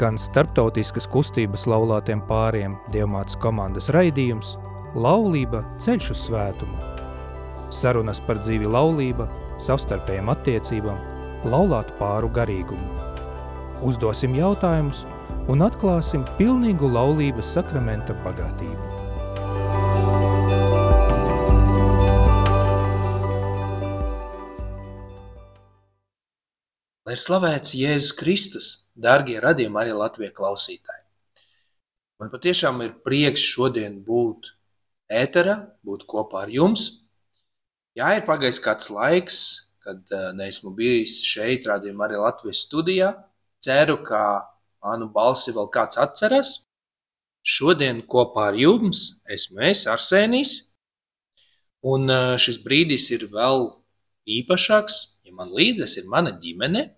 skan starptautiskas kustības laulātiem pāriem Dievmātes komandas raidījums Laulība ceļš uz svētumu. Sarunas par dzīvi laulība, savstarpējām attiecībām, laulātu pāru garīgumu. Uzdosim jautājumus un atklāsim pilnīgu laulības sakramenta bagātību. Lai ir slavēts Jēzus Kristus, dārgie radījumi arī Latvijas klausītāji. Man patiešām ir prieks šodien būt ēterā, būt kopā ar jums. Jā, ir pagājis kāds laiks, kad uh, neesmu bijis šeit, rādījumā arī Latvijas studijā. Ceru, ka manu balsi vēl kāds atceras. Šodien kopā ar jums esmu es, Arsēnijs. Un uh, šis brīdis ir vēl īpašāks, ja man līdzes ir mana ģimene,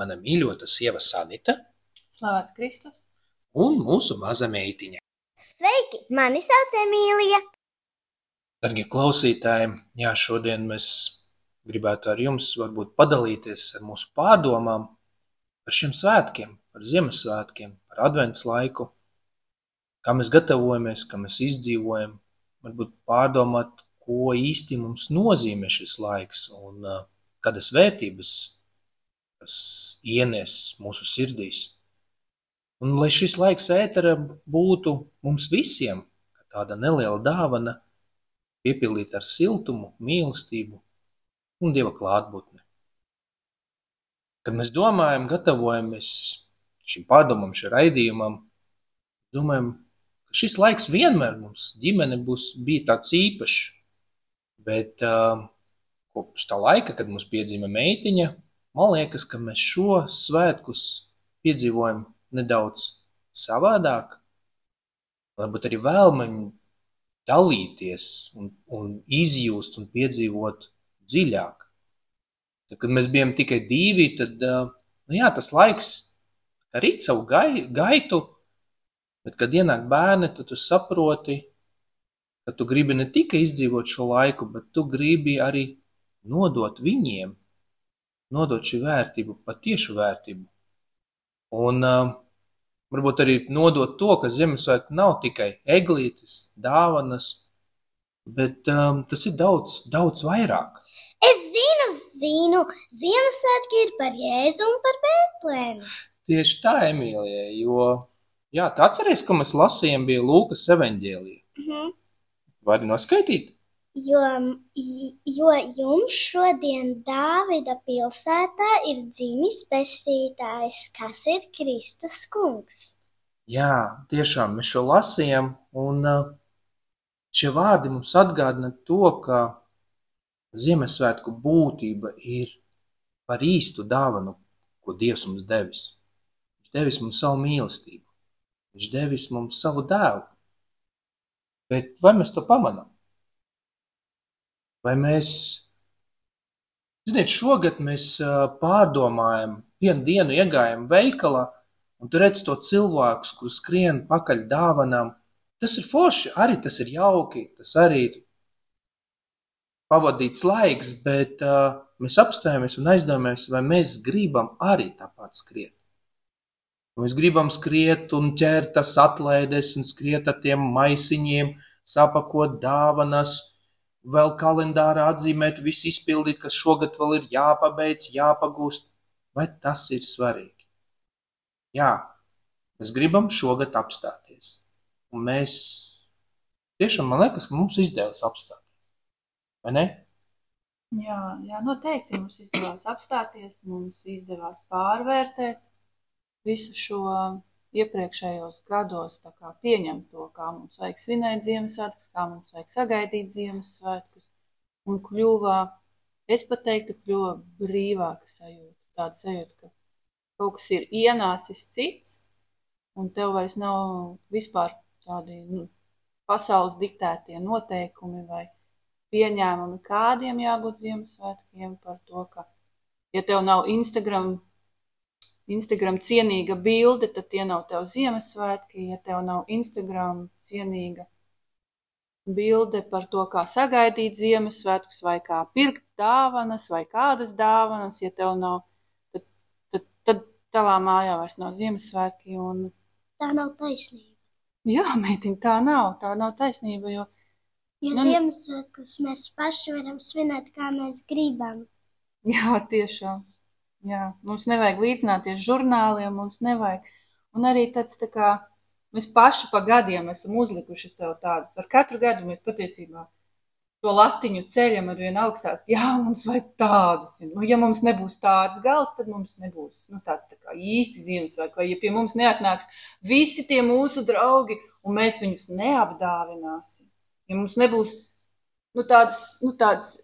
mana mīļota sieva Sanita Slavēts Kristus! un mūsu maza meitiņa. Sveiki, mani sauc Emīlija. Darbie klausītāji, jā, šodien mēs gribētu ar jums varbūt padalīties ar mūsu pārdomām par šiem svētkiem, par Ziemassvētkiem, par advents laiku, kā mēs gatavojamies, kā mēs izdzīvojam, varbūt pārdomāt, ko īsti mums nozīmē šis laiks un uh, kādas vērtības tas ienes mūsu sirdīs. Un lai šis laiks ētera būtu mums visiem, tāda neliela dāvana, piepildīta ar siltumu, mīlestību un Dieva klātbūtni. Kad mēs domājam, gatavojamies šim pārdomam, šim raidījumam, domājam, ka šis laiks vienmēr mums ģimene būs bija tāds īpašs, bet uh, kopš tā laika, kad mums piedzima meitiņa, man liekas, ka mēs šo svētkus piedzīvojam nedaudz savādāk. Varbūt arī vēlmeņu dalīties un, un izjust un piedzīvot dziļāk. Tad, kad mēs bijām tikai divi, tad, nu jā, tas laiks arī savu gai, gaitu, bet, kad ienāk bērni, tad tu saproti, ka tu gribi ne tikai izdzīvot šo laiku, bet tu gribi arī nodot viņiem, nodot šī vērtību, patiešu vērtību. Un uh, varbūt arī nodot to, ka Ziemassvētku nav tikai eglītes, dāvanas, bet um, tas ir daudz, daudz vairāk. Es zinu, zinu, Ziemassvētki ir par Jēzu un par Bēntlēmu. Tieši tā, Emīlija, jo, jā, tu atceries, ka mēs lasījām bija Lūkas evaņģēlija. Mhm. Vari noskaitīt? Jo, jo jums šodien Dāvida pilsētā ir dzimis pestītājs, kas ir Kristus kungs. Jā, tiešām mēs šo lasījām, un uh, šie vārdi mums atgādina to, ka Ziemassvētku būtība ir par īstu dāvanu, ko Dievs mums devis. Viņš devis mums savu mīlestību, viņš devis mums savu dēlu. Bet vai mēs to pamanām? Vai mēs, ziniet, šogad mēs pārdomājam, vienu dienu iegājam veikalā, un tu redz to cilvēkus, kur skrien pakaļ dāvanām. Tas ir forši, arī tas ir jauki, tas arī ir pavadīts laiks, bet uh, mēs apstājamies un aizdomājamies, vai mēs gribam arī tāpat skriet. Mēs gribam skriet un ķert tas atlaides un skriet ar tiem maisiņiem, sapakot dāvanas, vēl kalendārā atzīmēt, visu izpildīt, kas šogad vēl ir jāpabeidz, jāpagūst. Vai tas ir svarīgi? Jā, mēs gribam šogad apstāties. Un mēs tiešām, man liekas, ka mums izdevās apstāties. Vai ne? Jā, jā, noteikti mums izdevās apstāties, mums izdevās pārvērtēt visu šo iepriekšējos gados, kā pieņemt to, kā mums vajag svinēt Ziemassvētkus, kā mums vajag sagaidīt Ziemassvētkus, un kļuva, es pat teiktu, kļuva brīvāka sajūta, tāda sajūta, ka kaut kas ir ienācis cits, un tev vairs nav vispār tādi nu, pasaules diktētie noteikumi vai pieņēmumi, kādiem jābūt Ziemassvētkiem par to, ka, ja tev nav Instagram, Instagram cienīga bilde, tad tie nav tev Ziemassvētki, ja tev nav Instagram cienīga bilde par to, kā sagaidīt Ziemassvētkus, vai kā pirkt dāvanas, vai kādas dāvanas, ja tev nav, tad, tad, tad tavā mājā vairs nav Ziemassvētki. Un... Tā nav taisnība. Jā, meitiņ, tā nav, tā nav taisnība, jo Jo Nu- Ziemassvētkus mēs paši varam svinēt, kā mēs gribam. Jā, tiešām. Jā, mums nevajag līdzināties žurnāliem, mums nevajag. Un arī tāds tā kā mēs paši pa gadiem esam uzlikuši sev tādus. Ar katru gadu mēs patiesībā to latiņu ceļam ar vien augstāk. Jā, mums vajag tādus. Nu, ja mums nebūs tāds galds, tad mums nebūs nu, tā, tā kā īsti Ziemassvētki. Vai ja pie mums neatnāks visi tie mūsu draugi un mēs viņus neapdāvināsim. Ja mums nebūs nu, tādas, nu, tādas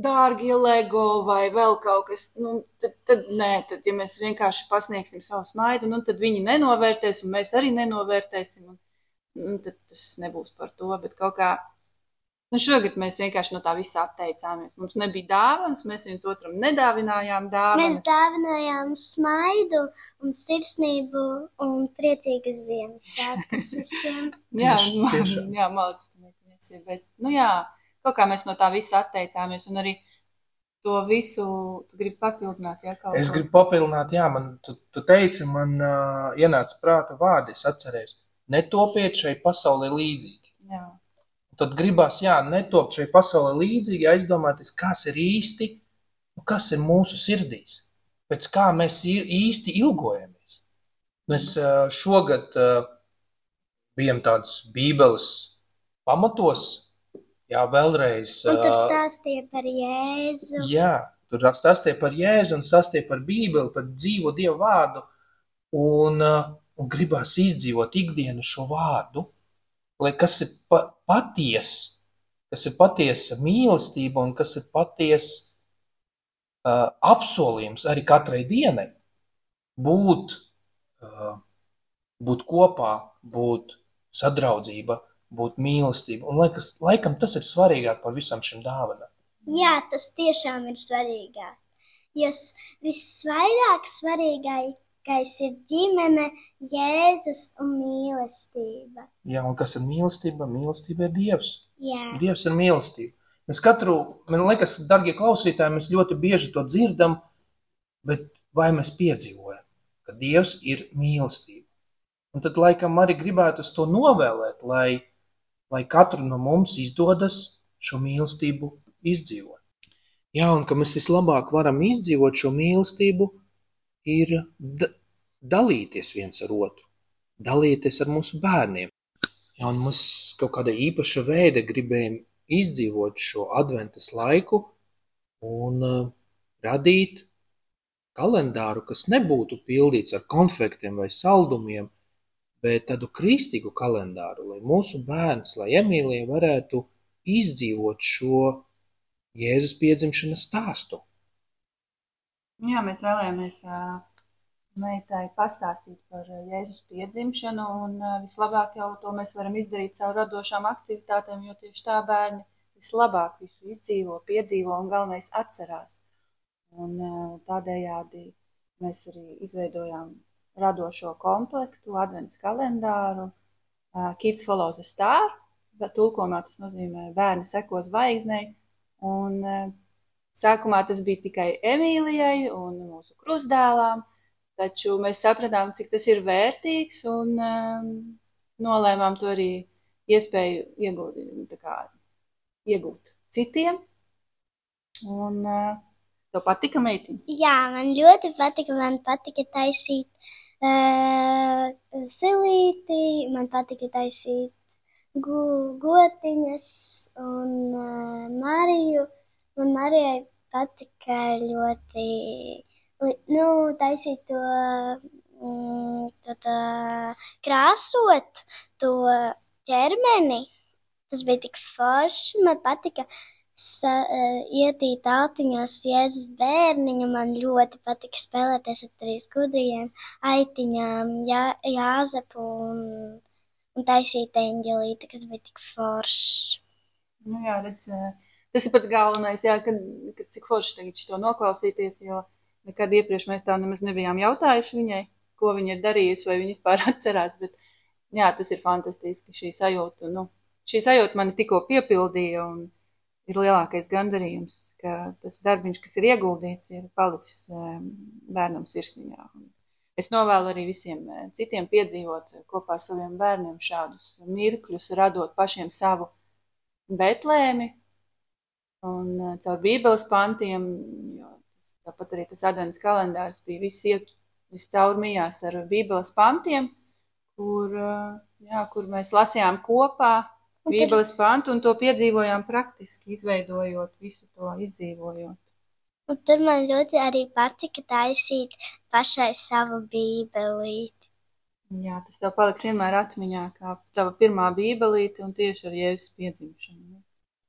dārgie LEGO vai vēl kaut kas, nu, tad, tad nē, tad, ja mēs vienkārši pasniegsim savu smaidu, nu, tad viņi nenovērtēs, un mēs arī nenovērtēsim. Un, un tad tas nebūs par to, bet kaut kā. Nu, šogad mēs vienkārši no tā visa atteicāmies. Mums nebija dāvanas, mēs viens otram nedāvinājām Mēs dāvanas. dāvinājām smaidu un sirsnību un priecīgas Ziemassvētkus visiem. Jā, man, jā malc, bet, nu jā, kaut kā mēs no tā visa atteicāmies, un arī to visu, tu gribi papildināt, jā, Es gribu papildināt, jā, man tu, tu teici, man uh, ienāca prāta vārdi, es atceros. Netopiet šai pasaulē līdzīgi. Jā. Tad gribās, jā, netopt šai pasaulē līdzīgi, aizdomāties, kas ir īsti, kas ir mūsu sirdīs, pēc kā mēs īsti ilgojamies. Mēs ā, šogad ā, bijām tādas bībeles pamatos, jā, vēlreiz. Un tur stāstīja par Jēzu. Jā, tur stāstīja par Jēzu un stāstīja par Bībeli, par dzīvo Dievu vārdu. Un, un gribās izdzīvot ikdienu šo vārdu, lai kas ir pa, patiesa, kas ir patiesa mīlestība un kas ir patiesa uh, apsolījums arī katrai dienai. Būt, uh, būt kopā, būt sadraudzība, būt mīlestība. Un laikas, laikam tas ir svarīgāk par visam šim dāvanām. Jā, tas tiešām ir svarīgāk. Jo visvairāk svarīgākais ir ģimene, Jēzus un mīlestība. Jā, un kas ir mīlestība? Mīlestība ir Dievs. Jā, Dievs ir mīlestība. Mēs katru, man liekas, darbie klausītāji, mēs ļoti bieži to dzirdam, bet vai mēs piedzīvojam, ka Dievs ir mīlestība? Un tad, laikam, arī gribētu to novēlēt, lai, lai katru no mums izdodas šo mīlestību izdzīvot. Jā, un ka mēs vislabāk varam izdzīvot šo mīlestību, ir da dalīties viens ar otru, dalīties ar mūsu bērniem. Jā, un mums kaut kāda īpaša veida gribējām izdzīvot šo adventas laiku un uh, radīt kalendāru, kas nebūtu pildīts ar konfektiem vai saldumiem, bet tādu kristīgu kalendāru, lai mūsu bērns, lai Emīlija varētu izdzīvot šo Jēzus piedzimšanas stāstu. Jā, mēs vēlējāmies meitai pastāstīt par Jēzus piedzimšanu, un vislabāk jau to mēs varam izdarīt caur radošām aktivitātēm, jo tieši tā bērni vislabāk visu izdzīvo, piedzīvo un galvenais atcerās. Un tādējādi mēs arī izveidojām radošo komplektu, advents kalendāru, Kids Follow the Star, tulkojumā tas nozīmē bērni seko zvaigznei, un Sākumā tas bija tikai Emīlijai un mūsu krustdēlām, taču mēs sapratām, cik tas ir vērtīgs un um, nolēmām to arī iespēju iegūt, kā, iegūt citiem. Un uh, tev patika meitiņa? Jā, man ļoti patika. Man patika taisīt silīti, man patika taisīt gu, gotiņas un Mariju. Man Marijai patika ļoti nu, taisīt to, mm, to tā, krāsot to ķermeni. Tas bija tik forši. Man patika uh, ietīt autiņos Jēzus bērniņu. Man ļoti patika spēlēties ar trīs gudriem, aitiņām, jā, jāzepu un, un taisīt eņģelīti, kas bija tik foršs. Nu, jā, redz, ā, tas ir pats galvenais, jā, kad, kad cik forši tagad to noklausīties, jo nekad iepriekš mēs tā nemaz nebijām jautājuši viņai, ko viņa ir darījusi, vai viņa vispār atcerās, bet jā, tas ir fantastiski, šī sajūta, nu, šī sajūta mani tikko piepildīja un ir lielākais gandarījums, ka tas darbiņš, kas ir ieguldīts, ir palicis ā, bērnam sirsniņā. Es novēlu arī visiem eh, citiem piedzīvot kopā ar saviem bērniem šādus mirkļus, radot pašiem savu betlēmi un eh, caur bībeles pantiem, tāpat arī tas advents kalendārs bija viss iet, viss caurmījās ar bībeles pantiem, kur, jā, kur mēs lasījām kopā bībeles pantu un to piedzīvojām praktiski, izveidojot visu to, izdzīvojot. Un tur man ļoti arī patika taisīt pašai savu bībelīti. Jā, tas tev paliks vienmēr atmiņā, kā tava pirmā bībelīte un tieši ar Jēzus piedzimšanu.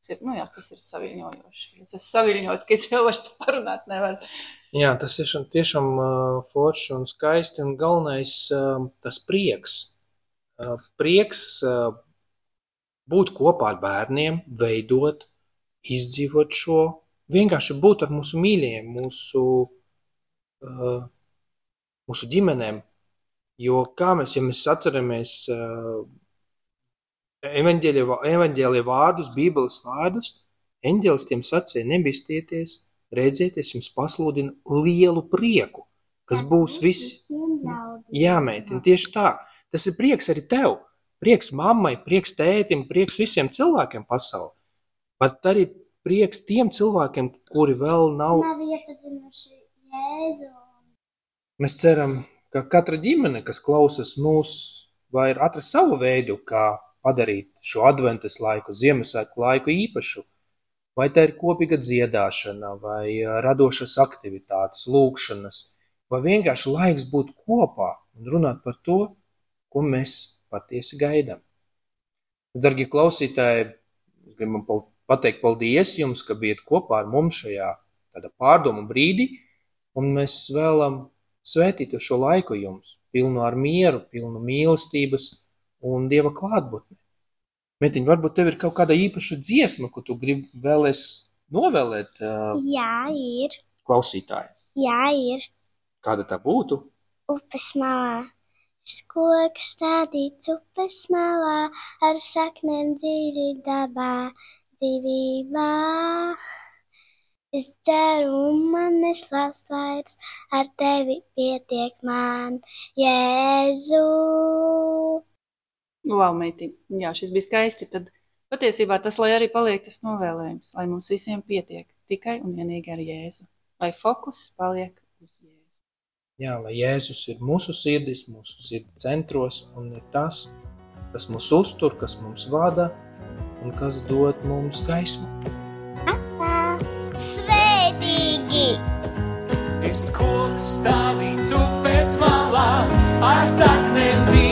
Tas ir, nu jā, tas ir saviļņojoši. Es esmu saviļņot, ka es jau vairs parunāt nevaru. Jā, tas ir tiešām uh, forši un skaisti, un galvenais uh, tas prieks. Uh, prieks uh, būt kopā ar bērniem, veidot, izdzīvot šo, vienkārši būt ar mūsu mīļajiem, mūsu, uh, mūsu ģimenēm. Jo kā mēs, ja mēs atceramies uh, evaņģēlie vārdus, bībeles vārdus, eņģēlis tiem sacīja, nebīsties, redziet, es jums pasludinu lielu prieku, kas būs viss. Jā, meitene, tieši tā. Tas ir prieks arī tev. Prieks mammai, prieks tētim, prieks visiem cilvēkiem pasaulē. Pat arī prieks tiem cilvēkiem, kuri vēl nav. Nav iepazinuši Jēzu. Mēs ceram, ka katra ģimene, kas klausās mūs, var atrast savu veidu, kā padarīt šo adventas laiku, Ziemassvētku laiku īpašu. Vai tā ir kopīga dziedāšana, vai radošas aktivitātes, lūkšanas, vai vienkārši laiks būt kopā un runāt par to, ko mēs patiesi gaidām. Darbie klausītāji, es gribu pateikt paldies jums, ka bijat kopā ar mums šajā pārdomu brīdī, un mēs vēlam svētīt šo laiku jums, pilnu ar mieru, pilnu mīlestības un Dieva klātbūtni. Mētiņ, varbūt tev ir kaut kāda īpaša dziesma, ko tu gribi vēlēs novēlēt uh, Jā, ir. klausītājiem. Jā, ir. Kāda tā būtu? upes malā. Skoks stādīts upes malā, ar saknēm dziļi dabā, dzīvībā. Es dzeru un man neslāpst vairs, ar tevi pietiek man, Jēzu. Wow, meitiņ, jā, šis bija skaisti. Tad patiesībā tas, lai arī paliek tas novēlējums, lai mums visiem pietiek tikai un vienīgi ar Jēzu. Lai fokus paliek uz Jēzu. Jā, lai Jēzus ir mūsu sirdis, mūsu sirdi centros un ir tas, kas mūs uztur, kas mums vada un kas dod mums gaismu. Tā svētīgi! Es koks stāvīts upes malā, ar saknēm dziļi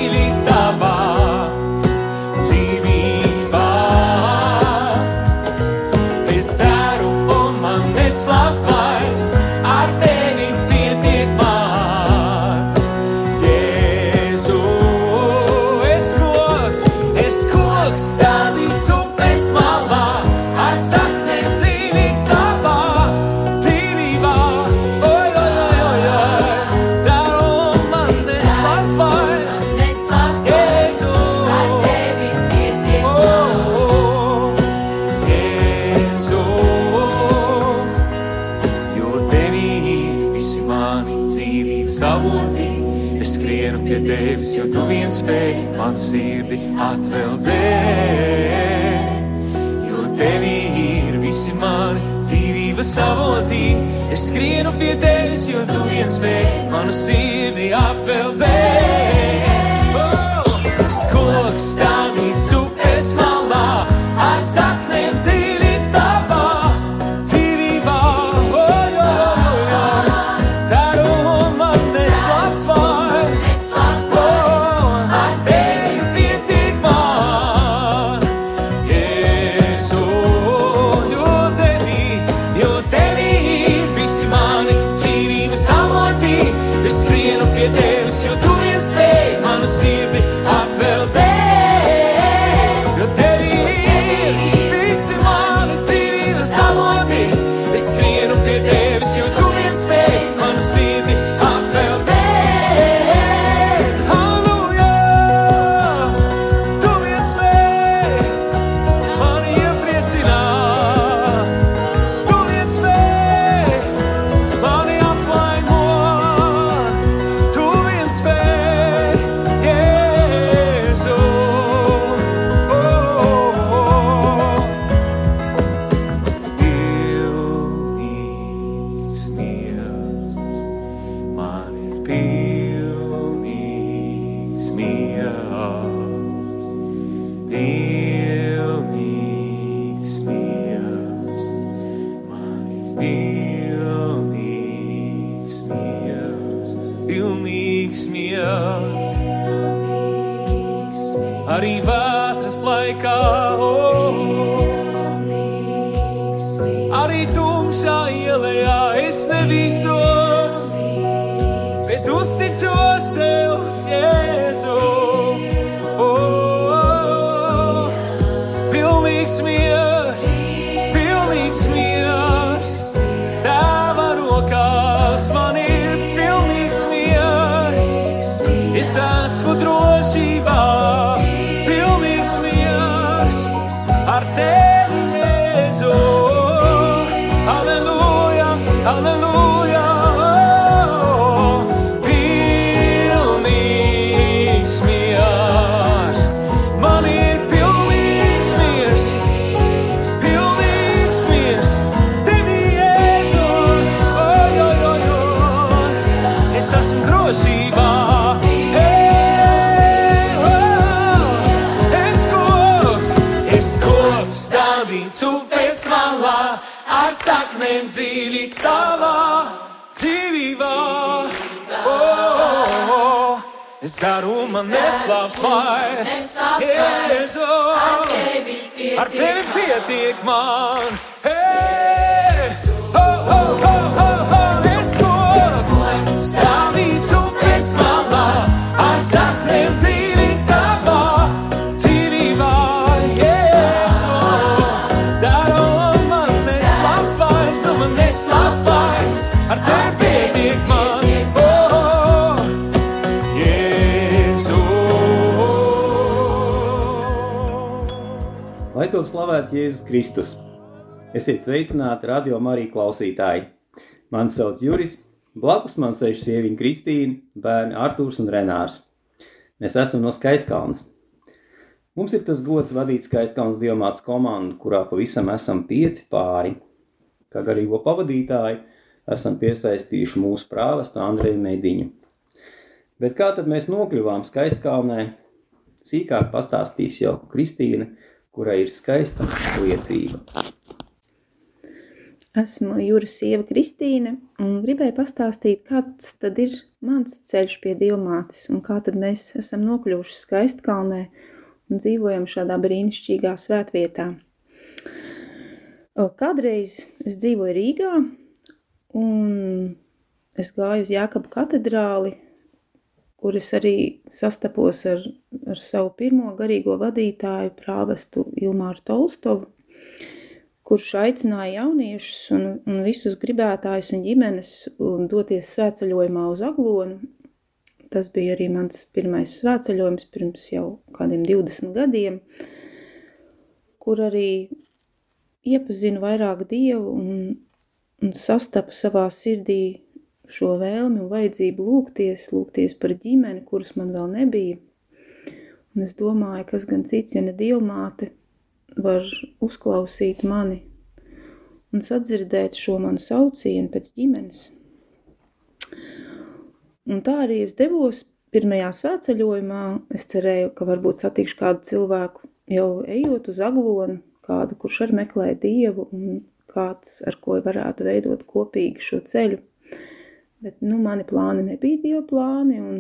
Skrienu pie tevis, jo tu viens spēj manu sirdi atveldzēt. Jo tevī ir visi mani dzīvības avoti. Es skrienu pie tevis, jo tu viens spēj manu sirdi atveldzēt. Oh! Es koks pilnīgs miers, pilnīgs miers. Arī vētras laikā, oh, arī tumšā ielā es nebīstos, bet uzticos tev, Man neslāps vairs, Jēzu, ar tevi pietiek man. Hey! Oh, oh, oh, oh, oh, es koks stāvīts upes malā, ar saknēm dziļi Top slavēts Jēzus Kristus. Esiet sveicināti radio Marija klausītāji. Mani sauc Juris, blakus man sēž sieviņa Kristīna, bērni Artūrs un Renārs. Mēs esam no Skaistkalnas. Mums ir tas gods vadīt Skaistkalnas diamāts komandu, kurā pavisam esam pieci pāri. Kā garīgo pavadītāju esam piesaistījuši mūsu prāvestu Andreju Mediņu. Bet kā tad mēs nokļuvām Skaistkalnē? Sīkāk pastāstīs jau Kristīna, kurai ir skaista liecība. Esmu Jūras sieva Kristīne un gribēju pastāstīt, kāds tad ir mans ceļš pie Dievmātes un kā tad mēs esam nokļuvuši Skaistkalnē un dzīvojam šādā brīnišķīgā svētvietā. Kādreiz es dzīvoju Rīgā un es gāju uz Jākabu katedrāli, kur es arī sastapos ar, ar savu pirmo garīgo vadītāju, prāvestu Ilmāru Tolstovu, kurš aicināja jauniešus un, un visus gribētājus un ģimenes un doties svētceļojumā uz Aglonu. Tas bija arī mans pirmais svētceļojums pirms jau kādiem 20 gadiem, kur arī iepazinu vairāk Dievu un, un sastapu savā sirdī šo vēlmi un vajadzību lūgties, lūgties par ģimeni, kuras man vēl nebija. Un es domāju, kas gan cits, ja ne Dievmāte, var uzklausīt mani un sadzirdēt šo manu saucienu pēc ģimenes. Un tā arī es devos pirmajā svētceļojumā. Es cerēju, ka varbūt satikšu kādu cilvēku jau ejot uz aglonu, kādu, kurš arī meklē Dievu un kāds, ar ko varētu veidot kopīgi šo ceļu. Bet, nu, mani plāni nebija Dieva plāni un,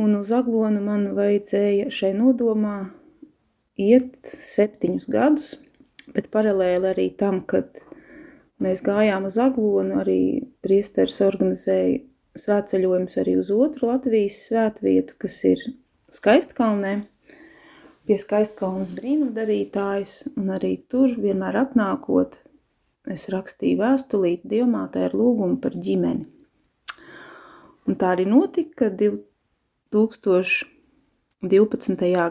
un uz aglonu man vajadzēja šai nodomā iet septiņus gadus, bet paralēli arī tam, kad mēs gājām uz aglonu, arī priesteris organizēja svētceļojumus arī uz otru Latvijas svētvietu, kas ir Skaistkalnē, pie Skaistkalnas brīnumdarītājs, un arī tur vienmēr atnākot, es rakstīju vēstulīti Dievmātē ar lūgumu par ģimeni. Un tā arī notika, ka 2012.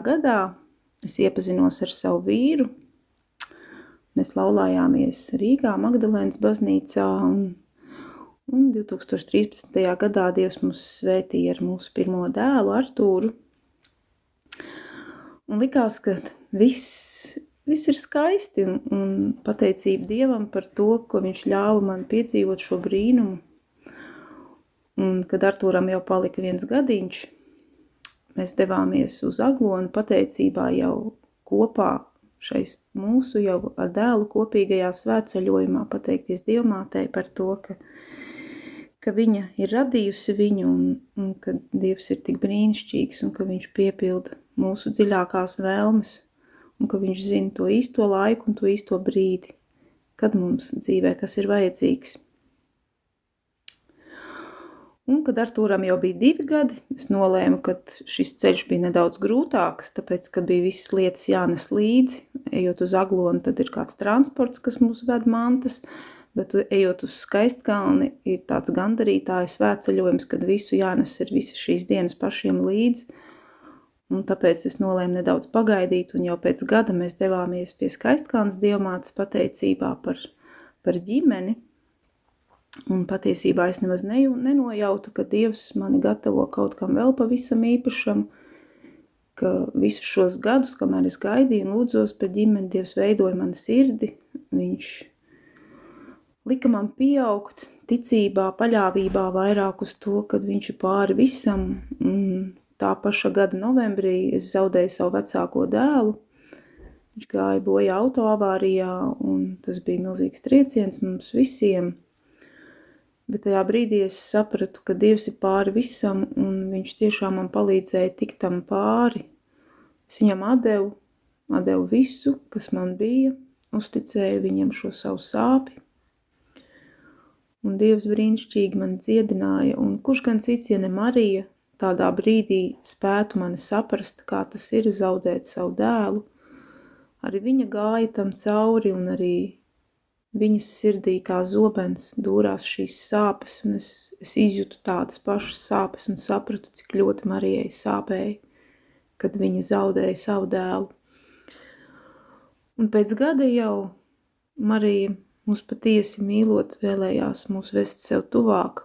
gadā es iepazinos ar savu vīru. Mēs laulājāmies Rīgā, Magdalēnas baznīcā, un, un 2013. gadā Dievs mūs svētīja ar mūsu pirmo dēlu, Artūru. Un likās, ka viss, viss ir skaisti un, un pateicība Dievam par to, ko viņš ļāva man piedzīvot šo brīnumu. Un, kad Artūram jau palika viens gadiņš, mēs devāmies uz Aglonu pateicībā jau kopā šais mūsu jau ar dēlu kopīgajā svētceļojumā pateikties Dievmātei par to, ka, ka viņa ir radījusi viņu un, un ka Dievs ir tik brīnišķīgs un ka viņš piepilda mūsu dziļākās vēlmes un ka viņš zina to īsto laiku un to īsto brīdi, kad mums dzīvē kas ir vajadzīgs. Un, kad Artūram jau bija divi gadi, es nolēmu, ka šis ceļš bija nedaudz grūtāks, tāpēc, ka bija visas lietas jānes līdzi. Ejot uz aglonu, tad ir kāds transports, kas mūs ved mantas, bet ejot uz skaistkalni, ir tāds gandarītājs svētceļojums, kad visu jānes ir visas šīs dienas pašiem līdzi. Un tāpēc es nolēmu nedaudz pagaidīt, un jau pēc gada mēs devāmies pie skaistkalnas dievmātes pateicībā par, par ģimeni. Un patiesībā es nemaz neju, nenojautu, ka Dievs mani gatavo kaut kam vēl pavisam īpašam, ka visus šos gadus, kamēr es gaidīju un lūdzos par ģimeni, Dievs veidoja mani sirdi, viņš lika man pieaugt ticībā, paļāvībā vairāk uz to, kad viņš ir pāri visam, un tā paša gada novembrī es zaudēju savu vecāko dēlu. Viņš gāja bojā autoavārijā, un tas bija milzīgs trieciens mums visiem. Bet tajā brīdī es sapratu, ka Dievs ir pāri visam, un Viņš tiešām man palīdzēja tikt tam pāri. Es viņam atdevu, atdevu visu, kas man bija, uzticēju viņam šo savu sāpi. Un Dievs brīnišķīgi man dziedināja, un kurš gan cits, ja ne Marija, tādā brīdī spētu mani saprast, kā tas ir zaudēt savu dēlu. Arī viņa gāja tam cauri un arī viņas sirdī kā zobens dūrās šīs sāpes, un es, es izjūtu tādas pašas sāpes un sapratu, cik ļoti Marijai sāpēja, kad viņa zaudēja savu dēlu. Un pēc gada jau Marija mūs patiesi mīlot vēlējās mūs vest sev tuvāk,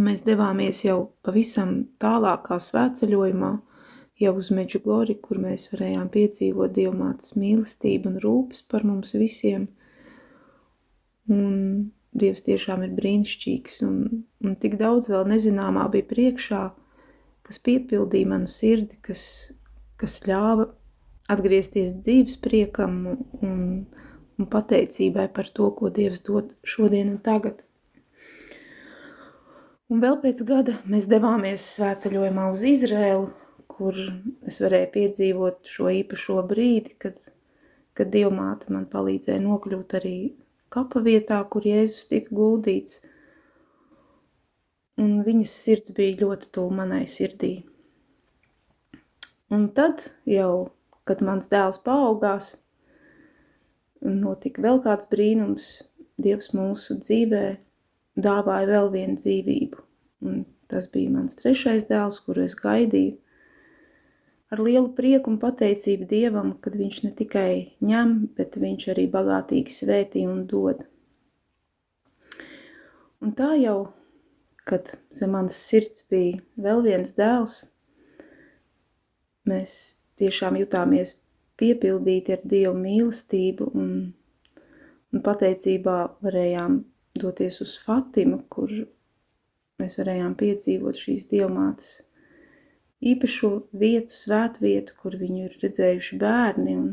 Mēs devāmies jau pavisam tālākā svētceļojumā, jau uz Meģugori, kur mēs varējām piedzīvot Dievmātes mīlestību un rūpes par mums visiem. Un Dievs tiešām ir brīnišķīgs, un, un tik daudz vēl nezināmā bija priekšā, kas piepildīja manu sirdi, kas, kas ļāva atgriezties dzīves priekam un, un pateicībai par to, ko Dievs dod šodien un tagad. Un vēl pēc gada mēs devāmies svētceļojumā uz Izrēlu, kur es varēju piedzīvot šo īpašo brīdi, kad, kad Dievmāte man palīdzēja nokļūt arī kapa vietā, kur Jēzus tika guldīts. Un viņas sirds bija ļoti tuvu manai sirdī. Un tad jau, kad mans dēls paaugās, notika vēl kāds brīnums, Dievs mūsu dzīvē dāvāja vēl vienu dzīvību. Un tas bija mans trešais dēls, kuru es gaidīju. Ar lielu prieku un pateicību Dievam, kad viņš ne tikai ņem, bet viņš arī bagātīgi svētī un dod. Un tā jau, kad zem manas sirds bija vēl viens dēls, mēs tiešām jutāmies piepildīti ar Dievu mīlestību un, un pateicībā varējām doties uz Fatimu, kur mēs varējām piedzīvot šīs dievmātes īpašo vietu, svētvietu, kur viņu ir redzējuši bērni un,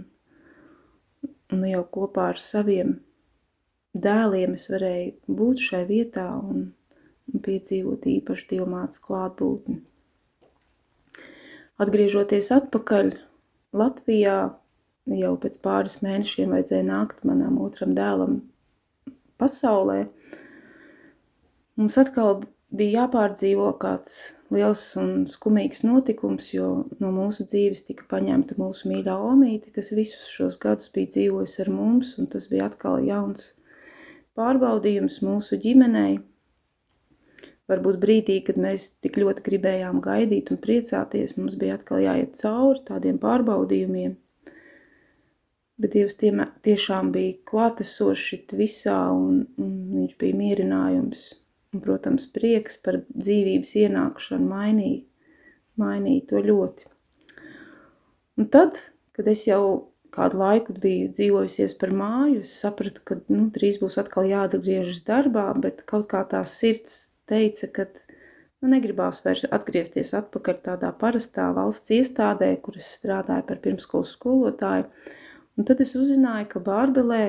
un jau kopā ar saviem dēliem es varēju būt šai vietā un, un piedzīvot īpašu dievmātes klātbūtni. Atgriežoties atpakaļ Latvijā, jau pēc pāris mēnešiem vajadzēja nākt manam otram dēlam pasaulē, mums atkal bija jāpārdzīvo kāds liels un skumīgs notikums, jo no mūsu dzīves tika paņemta mūsu mīļā omīte, kas visus šos gadus bija dzīvojusi ar mums, un tas bija atkal jauns pārbaudījums mūsu ģimenei. Varbūt brīdī, kad mēs tik ļoti gribējām gaidīt un priecāties, mums bija atkal jāiet cauri tādiem pārbaudījumiem – bet Dievs tiem, tiešām bija klātesoši visā, un, un viņš bija mierinājums. Un, protams, prieks par dzīvības ienākšanu mainīja, mainīja to ļoti. Un tad, kad es jau kādu laiku biju dzīvojusies par māju, es sapratu, ka nu, drīz būs atkal jāatgriežas darbā, bet kaut kā tā sirds teica, ka nu, negribās vairs atgriezties atpakaļ tādā parastā valsts iestādē, kur es strādāju par pirmskolas skolotāju. Un tad es uzzināju, ka Bārbelē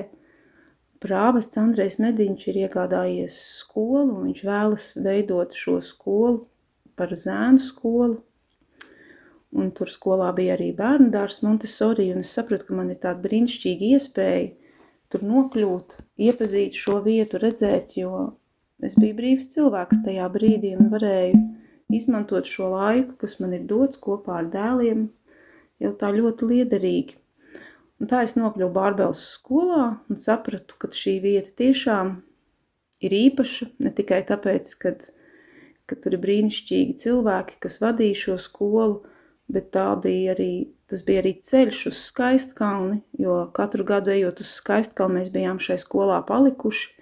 prāvests Andrejs Mediņš ir iegādājies skolu, un viņš vēlas veidot šo skolu par zēnu skolu, un tur skolā bija arī bērnu dārs Montessori, un es sapratu, ka man ir tāda brīnišķīga iespēja tur nokļūt, iepazīt šo vietu, redzēt, jo es biju brīvs cilvēks tajā brīdī un varēju izmantot šo laiku, kas man ir dots kopā ar dēliem, jau tā ļoti liederīgi. Un tā es nokļuvu Bārbels skolā un sapratu, ka šī vieta tiešām ir īpaša, ne tikai tāpēc, ka, ka tur ir brīnišķīgi cilvēki, kas vadīja šo skolu, bet tā bija arī, tas bija arī ceļš uz skaistkalni, jo katru gadu ejot uz skaistkalni mēs bijām šai skolā palikuši.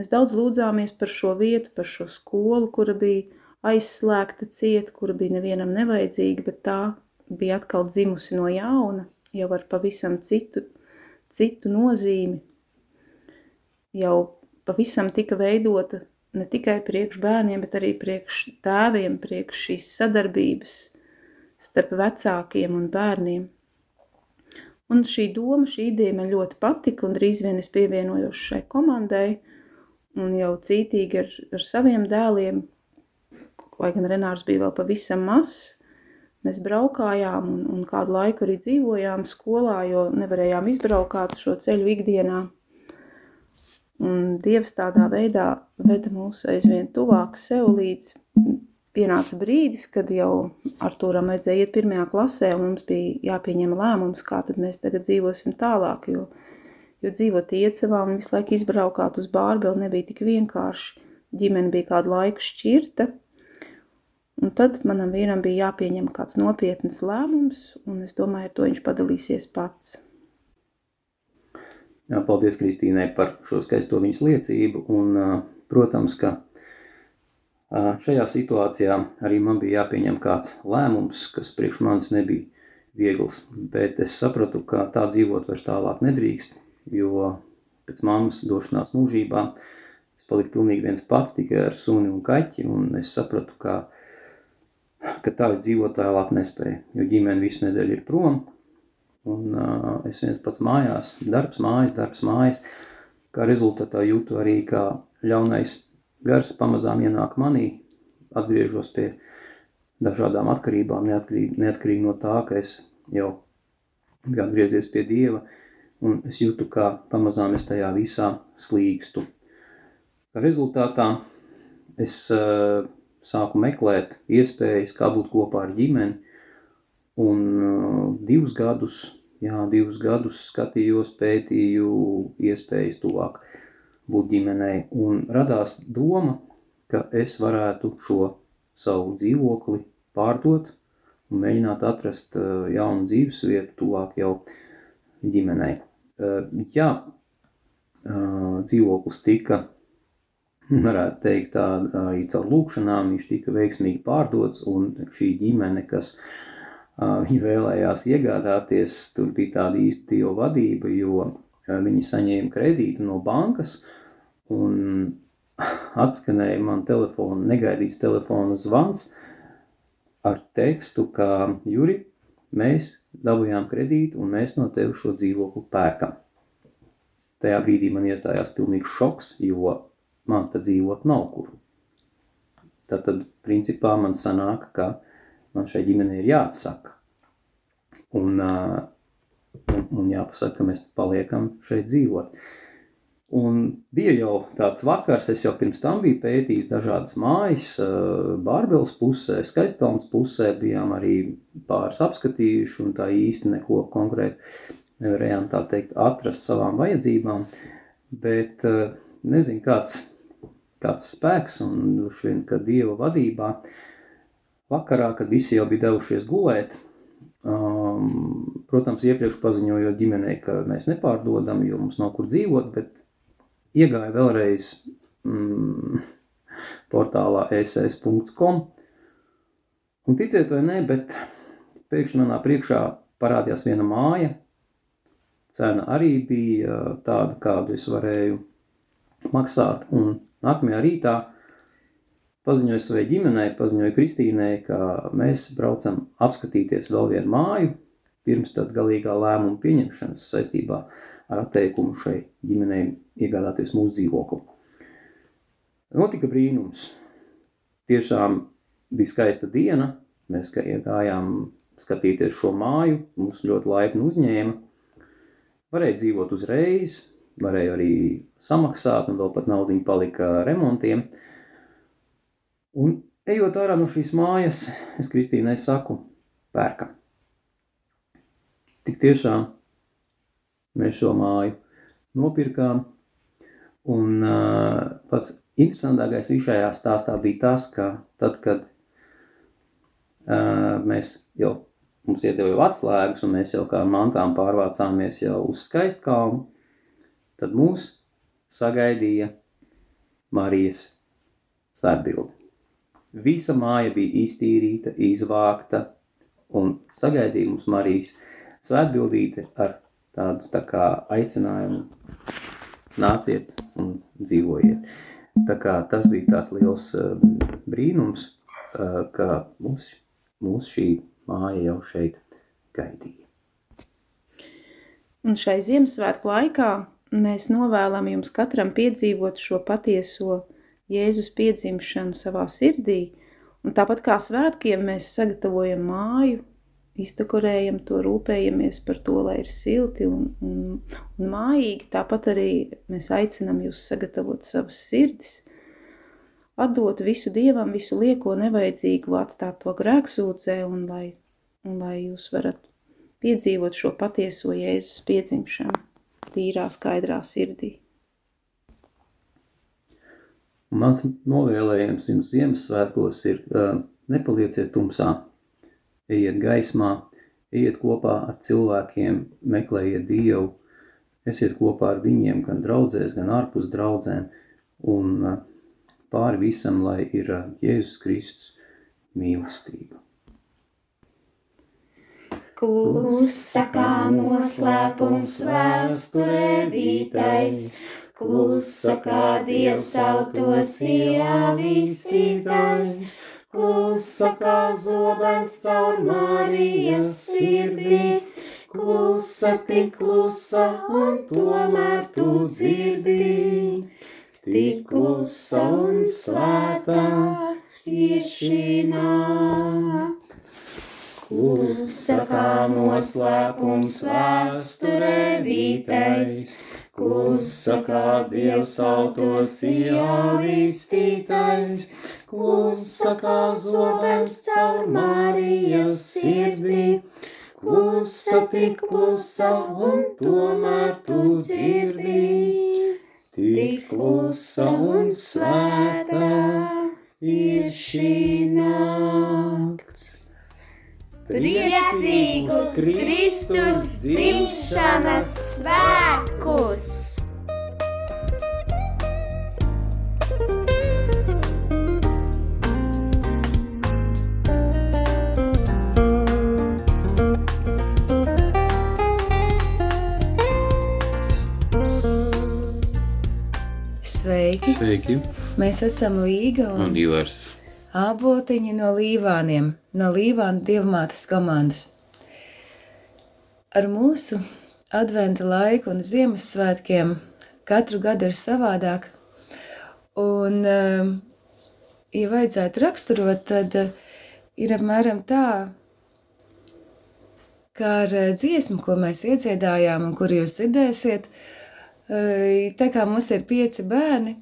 Mēs daudz lūdzāmies par šo vietu, par šo skolu, kura bija aizslēgta cieta, kura bija nevienam nevajadzīga, bet tā bija atkal dzimusi no jauna, jau ar pavisam citu, citu nozīmi. Jau pavisam tika veidota ne tikai priekš bērniem, bet arī priekš tēviem, priekš šīs sadarbības – starp vecākiem un bērniem. Un šī doma, šī ideja man ļoti patika, un drīz vien es pievienojos šai komandai, un jau cītīgi ar, ar saviem dēliem, lai gan Renārs bija vēl pavisam mazs, mēs braukājām un, un kādu laiku arī dzīvojām skolā, jo nevarējām izbraukāt šo ceļu ikdienā. Un Dievs tādā veidā veda mūs aizvien tuvāk sev līdz pienāca brīdis, kad jau Artūram vajadzēja iet pirmajā klasē, un mums bija jāpieņem lēmums, kā tad mēs tagad dzīvosim tālāk, jo, jo dzīvot iecevā un visu laiku izbraukāt uz Bārbeli nebija tik vienkārši. Ģimene bija kādu laiku šķirta, un tad manam vīram bija jāpieņem kāds nopietnas lēmums, un es domāju, ar to viņš padalīsies pats. Jā, paldies Kristīnai par šo skaisto viņas liecību, un, protams, ka Šajā situācijā arī man bija jāpieņem kāds lēmums, kas priekš manis nebija viegls, bet es sapratu, ka tā dzīvot vairs tālāk nedrīkst, jo pēc mammas došanās mūžībā es paliku pilnīgi viens pats tikai ar suni un kaķi, un es sapratu, ka, ka tā es dzīvot tālāk nespēju, jo ģimene visu nedēļu ir prom, un uh, es viens pats mājās, darbs mājas, darbs mājas, kā rezultātā jūtu arī, kā ļaunais gars pamazām ienāk manī, atgriežos pie dažādām atkarībām, neatkarīgi, neatkarīgi no tā, ka es jau biju atgriezies pie Dieva, un es jūtu, kā pamazām es tajā visā slīkstu. Kā rezultātā es uh, sāku meklēt iespējas, kā būt kopā ar ģimeni, un uh, divus gadus, jā, divus gadus skatījos, pētīju iespējas tuvāk būt ģimenei, un radās doma, ka es varētu šo savu dzīvokli pārdot un mēģināt atrast uh, jaunu dzīves vietu tuvāk jau ģimenei. Uh, jā, uh, dzīvoklis tika, varētu teikt, tā, arī caur lūkšanām viņš tika veiksmīgi pārdots, un šī ģimene, kas viņi vēlējās iegādāties, tur bija tāda īsta dievu vadība, jo viņi saņēma kredītu no bankas, un atskanēja man telefona, negaidīts telefona zvans ar tekstu, ka Juri, mēs dabūjām kredītu un mēs no tevi šo dzīvokli pērkam. Tajā brīdī man iestājās pilnīgs šoks, jo man tad dzīvot nav kur. Tātad, principā, man sanāk, ka man šai ģimenei ir jāatsaka. Un, un, un jāpasaka, ka mēs paliekam šeit dzīvot. Un bija jau tāds vakars, es jau pirms tam biju pētījis dažādas mājas, Bārbels pusē, Skaistalnas pusē, bijām arī pāris apskatījuši un tā īsti neko konkrēti nevarējām tā teikt atrast savām vajadzībām, bet nezinu, kāds, kāds spēks un droši vien, ka Dieva vadībā vakarā, kad visi jau bija devušies gulēt, um, protams, iepriekš paziņojot ģimenei, ka mēs nepārdodam, jo mums nav kur dzīvot, bet iegāju vēlreiz mm, portālā ss.com un ticiet vai nē, bet pēkšņi manā priekšā parādījās viena māja, cena arī bija tāda, kādu es varēju maksāt. Un nākamajā rītā paziņoju savai ģimenei, paziņoju Kristīnai, ka mēs braucam apskatīties vēl vienu māju, pirms tad galīgā lēmuma pieņemšanas saistībā ar atteikumu šai ģimenei iegādāties mūsu dzīvokli. Notika brīnums. Tiešām bija skaista diena, mēs gājām skatīties šo māju, mums ļoti laipni uzņēma. Varēja dzīvot uzreiz, varēja arī samaksāt, un vēl pat naudiņa palika remontiem – Un ejot ārā no šīs mājas, es Kristīnai saku, pērkam. Tik tiešām mēs šo māju nopirkām, un uh, pats interesantākais šajā stāstā bija tas, ka tad, kad uh, mēs jau, mums iedeva jau atslēgas, un mēs jau kā mantām pārvācāmies jau uz skaistkalnu, tad mūs sagaidīja Marijas svētbildi. Visa māja bija iztīrīta, izvākta un sagaidīja mums Marijas svētbildīte ar tādu tā kā aicinājumu nāciet un dzīvojiet. Tā kā tas bija tāds liels uh, brīnums, uh, ka mūs, mūs šī māja jau šeit gaidīja. Un šai Ziemassvētku laikā mēs novēlam jums katram piedzīvot šo patieso Jēzus piedzimšanu savā sirdī, un tāpat kā svētkiem mēs sagatavojam māju, izdekorējam to, rūpējamies par to, lai ir silti un, un, un mājīgi, tāpat arī mēs aicinam jūs sagatavot savas sirdis, atdot visu Dievam, visu lieko nevajadzīgu, atstāt to grēksūdzē, un lai, un lai jūs varat piedzīvot šo patieso Jēzus piedzimšanu tīrā, skaidrā sirdī. Mans novēlējums jums Ziemassvētkos ir uh, nepalieciet tumsā, ejiet gaismā, ejiet kopā ar cilvēkiem, meklējiet Dievu, esiet kopā ar viņiem gan draudzēs, gan ārpus draudzēm, un uh, pāri visam, lai ir uh, Jēzus Kristus mīlestība. Klusa kā noslēpums vēsturē vītais, klusa kā dievs autos ievīstītājs, klusa kā zobens caur Marijas sirdī, klusa tik klusa un tomēr tu dzirdī. Tik klusa un svētā ir šī nakts. Klusa kā noslēpums vēsturē vītais, klusa kā dievs autos ievīstītais, klusa kā zobens caur Marijas sirdī, klusa tik klusa un tomēr tu dzirdī, tik klusa un svētā ir šī nakts. Priecīgus Kristus dzimšanas svētkus! Sveiki! Sveiki! Mēs esam Līga un, Un Ivars. Ābotiņi no Līvāniem, no Līvāna dievmātes komandas. Ar mūsu adventa laiku un Ziemassvētkiem katru gadu ir savādāk. Un, um, ja vajadzētu raksturot, tad uh, ir apmēram tā, kā ar uh, dziesmu, ko mēs iedziedājām un kur jūs dzirdēsiet. Uh, Tā kā mums ir pieci bērni,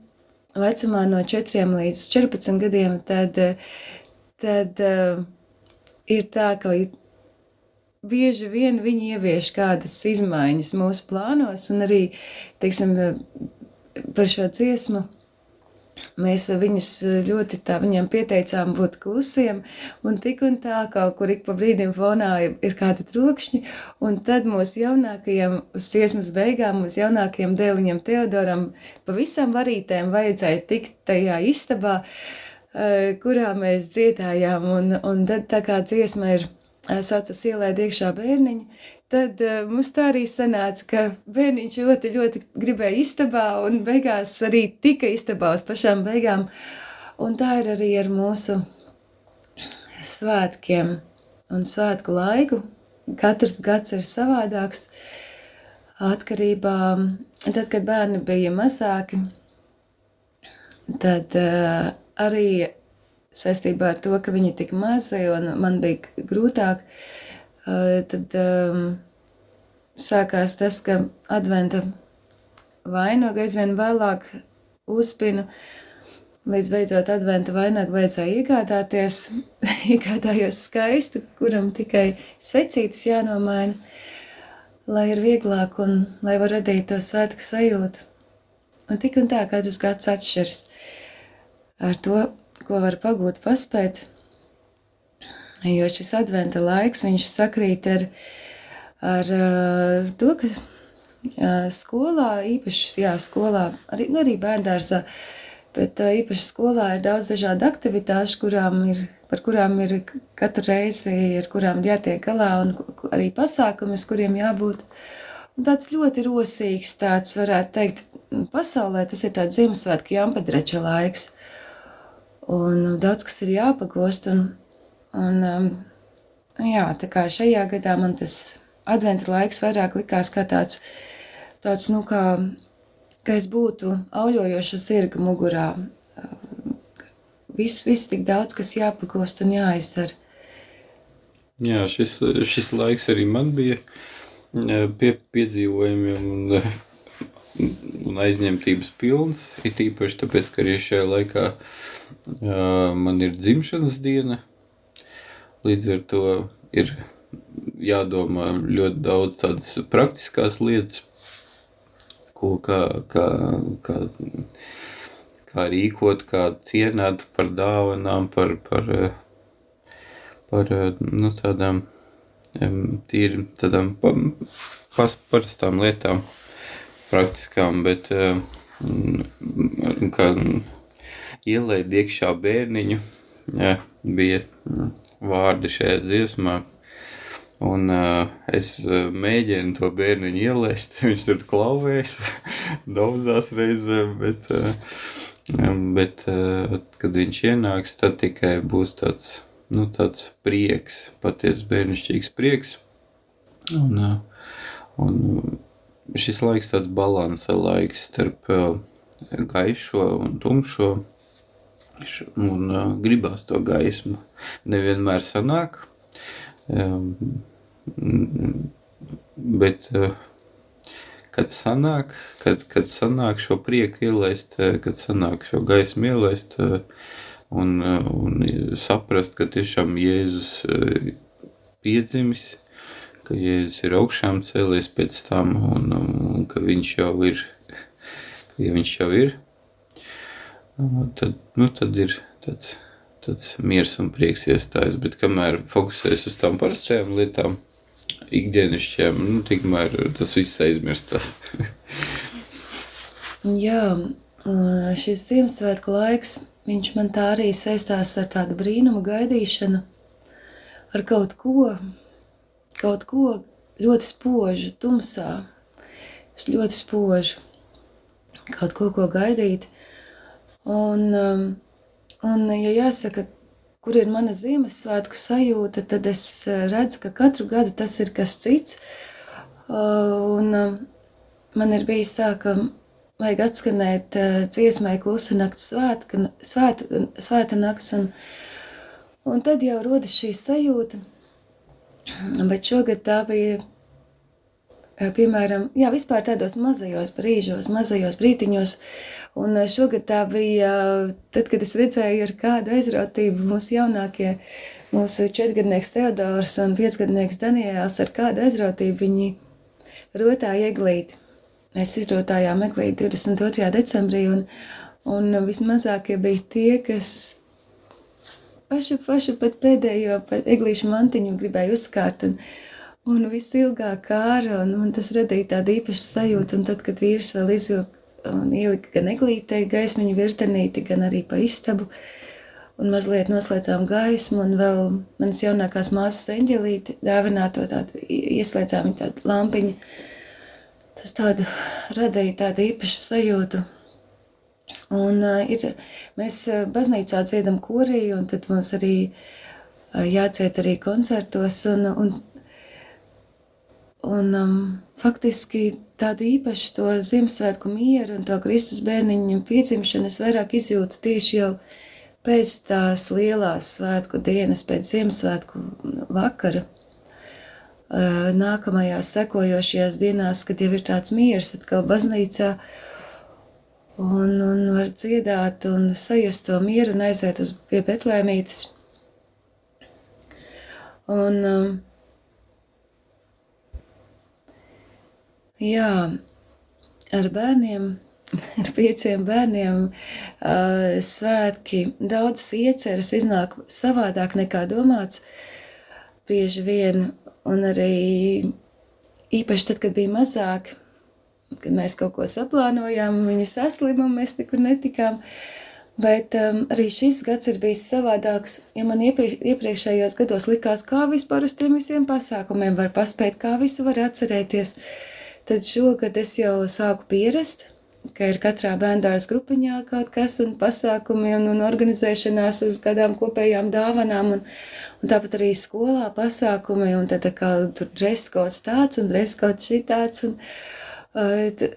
vecumā no 4 līdz 14 gadiem, tad, tad uh, ir tā, ka bieži vien viņi ievieš kādas izmaiņas mūsu plānos, un arī teiksim, par šo dziesmu. Mēs viņus ļoti tā viņiem pieteicām būt klusiem, un tik un tā kaut kur ik pa brīdim fonā ir, ir kāda trokšņa, un tad mūsu jaunākajam, uz ciesmas beigām, mūsu jaunākajam dēliņam Teodoram, pavisam varītēm vajadzēja tikt tajā istabā, kurā mēs dziedājām, un, un tad tā kā dziesma ir saucas ielēd iekšā bērniņu, tad uh, mums tā arī sanāca, ka bērniņš ļoti, ļoti gribēja istabā un beigās arī tika istabā uz pašām beigām. Un tā ir arī ar mūsu svētkiem un svētku laiku. Katrs gads ir savādāks atkarībā. Tad, kad bērni bija mazāki, tad uh, arī saistībā ar to, ka viņi tik mazi un man bija grūtāk, uh, tad um, sākās tas, ka adventa vainagu aizvien vēlāk uzpinu, līdz beidzot adventa vainagu vajadzēja iegādāties, iegādājos skaistu, kuram tikai svecītas jānomaina, lai ir vieglāk un lai var radīt to svētku sajūtu. Un tik un tā, katrs gads atšķirs ar to, ko var pagūt, paspēt. Jo šis adventa laiks, viņš sakrīt ar, ar to, ka skolā, īpaši, jā, skolā, arī, nu, arī bērndārzā, bet īpaši skolā ir daudz dažādu aktivitāšu, kurām ir, par kurām ir katru reizi, ar kurām jātiek galā, un arī pasākumi, uz kuriem jābūt. Un tāds ļoti rosīgs, tāds varētu teikt, pasaulē tas ir tāds Ziemassvētku jāmpadrača laiks un daudz kas ir jāpagost. Un, un, um, jā, tā kā šajā gadā man tas adventa laiks vairāk likās kā tāds, tāds nu, kā, ka es būtu auļojoša zirga mugurā. Viss, viss tik daudz, kas jāpagost un jāizdara. Jā, šis, šis laiks arī man bija pie, piedzīvojumiem un, un aizņemtības pilns. It īpaši tāpēc, ka arī šajā laikā uh, man ir dzimšanas diena. Līdz ar to ir jādomā ļoti daudz tādas praktiskās lietas, ko kā, kā, kā, kā rīkot, kā cienāt par dāvanām, par, par, par nu, tādām tīri tādām parastām lietām, praktiskām, bet kā ielaid iekšā bērniņu. Jā, bija vārdi šajā dziesmā. Un uh, es mēģinu to bērnu ielaist. Viņš tur klauvēs daudzās reizēs, bet, uh, bet uh, kad viņš ienāks, tad tikai būs tāds, nu, tāds prieks, patiesi bērnišķīgs prieks. Un, uh, un šis laiks tāds balansa laiks starp uh, gaišo un tumšo un uh, gribās to gaismu. Nevienmēr sanāk, um, bet uh, kad sanāk, kad, kad sanāk šo prieku ielaist, kad sanāk šo gaismu ielaist uh, un, uh, un saprast, ka tiešām Jēzus uh, piedzimis, ka Jēzus ir augšām cēlies pēc tam un, un ka viņš jau ir, ka viņš jau ir, tad, nu, tad ir tāds, tāds miers un prieks iestājas. Bet kamēr fokusēs uz tām parastajām lietām, ikdienišķiem, nu, tikmēr tas viss aizmirstas. Jā, šis Ziemassvētku laiks, viņš man tā arī saistās ar tādu brīnumu gaidīšanu, ar kaut ko, kaut ko ļoti spožu, tumsā. Ļoti spožu kaut ko, ko gaidīt. Un, um, un, ja jāsaka, kur ir mana Ziemassvētku sajūta, tad es uh, redzu, ka katru gadu tas ir kas cits. Uh, un man ir bijis tā, ka vajag atskanēt uh, dziesmai klusa nakts svētka, svēta, svēta nakts, un, un tad jau rodas šī sajūta. Bet šogad tā bija piemēram, jā, vispār tādos mazajos brīžos, mazajos brītiņos. Un šogad tā bija, tad, kad es redzēju, ar kādu aizrautību mūsu jaunākie, mūsu četrgadnieks Teodors un piecgadnieks Daniels, ar kādu aizrautību viņi rotāja eglīti. Mēs izrotājām eglīti 22. decembrī, un, un vismazākie bija tie, kas pašu, pašu pat pēdējo pat eglīšu mantiņu gribēja uzkārt. Un, Un viss ilgāk kāra, un, un tas radīja tādu īpašu sajūtu. Un tad, kad vīrs vēl izvilka un ielika gan eglītē gaismiņu virtenīti, gan arī pa istabu, un mazliet noslēdzām gaismu, un vēl manas jaunākās māsas eņģelīti dāvināto tādu, ieslēdzām viņu tādu lampiņu. Tas tādu radīja tādu īpašu sajūtu. Un uh, ir, mēs baznīcā dziedam korī, un tad mums arī uh, jāciet arī koncertos, un, un, un um, faktiski tādu īpašu to Ziemassvētku mieru un to Kristus bērniņu piedzimšanu es vairāk izjūtu tieši jau pēc tās lielās svētku dienas, pēc Ziemassvētku vakara. Nākamajās sekojošajās dienās, kad jau ir tāds miers atkal baznīcā, un, un var dziedāt un sajust to mieru un aiziet uz pie Betlēmītes. Un, um, Jā, ar bērniem, ar pieciem bērniem svētki daudzas ieceras iznāk savādāk nekā domāts bieži vien, un arī īpaši tad, kad bija mazāk, kad mēs kaut ko saplānojām, viņi saslima, un mēs nekur netikām, Bet um, arī šis gads ir bijis savādāks. Ja man ieprie, iepriekšējos gados likās, kā vispār uz tiem visiem pasākumiem var paspēt, kā visu var atcerēties, uh, Tad šogad es jau sāku pierast, ka ir katrā bērndāras grupiņā kaut kas un pasākumi un, un organizēšanās uz kādām kopējām dāvanām un, un tāpat arī skolā pasākumi un tad kā tur dreskots tāds un dreskots šitāds un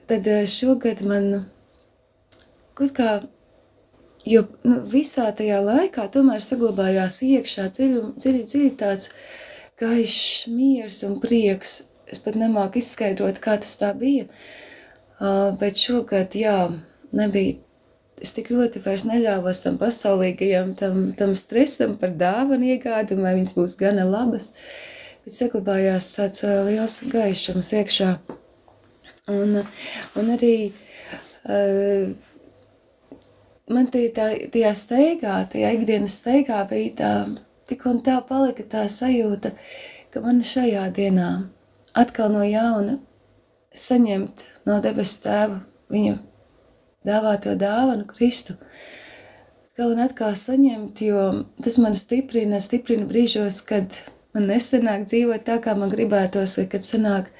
tad šogad man kaut kā, jo nu, visā tajā laikā tomēr saglabājās iekšā dziļi, dziļi, dziļi tāds gaišs miers un prieks es pat nemāku izskaidrot, kā tas tā bija. Uh, bet šogad, jā, nebija. Es tik ļoti vairs neļāvos tam pasaulīgajam, tam, tam stresam par dāvanu iegādi, vai viņas būs gana labas. Bet saglabājās tāds uh, liels gaišums iekšā. Un, un arī uh, man tie, tā, tajā steigā, tajā ikdienas steigā bija tā, tik un tā palika tā sajūta, ka man šajā dienā atkal no jauna saņemt no debesu tēva viņa dāvāto dāvanu Kristu. Atkal un atkal saņemt, jo tas man stiprina, stiprina brīžos, kad man nesanāk dzīvot tā, kā man gribētos, vai kad sanāk,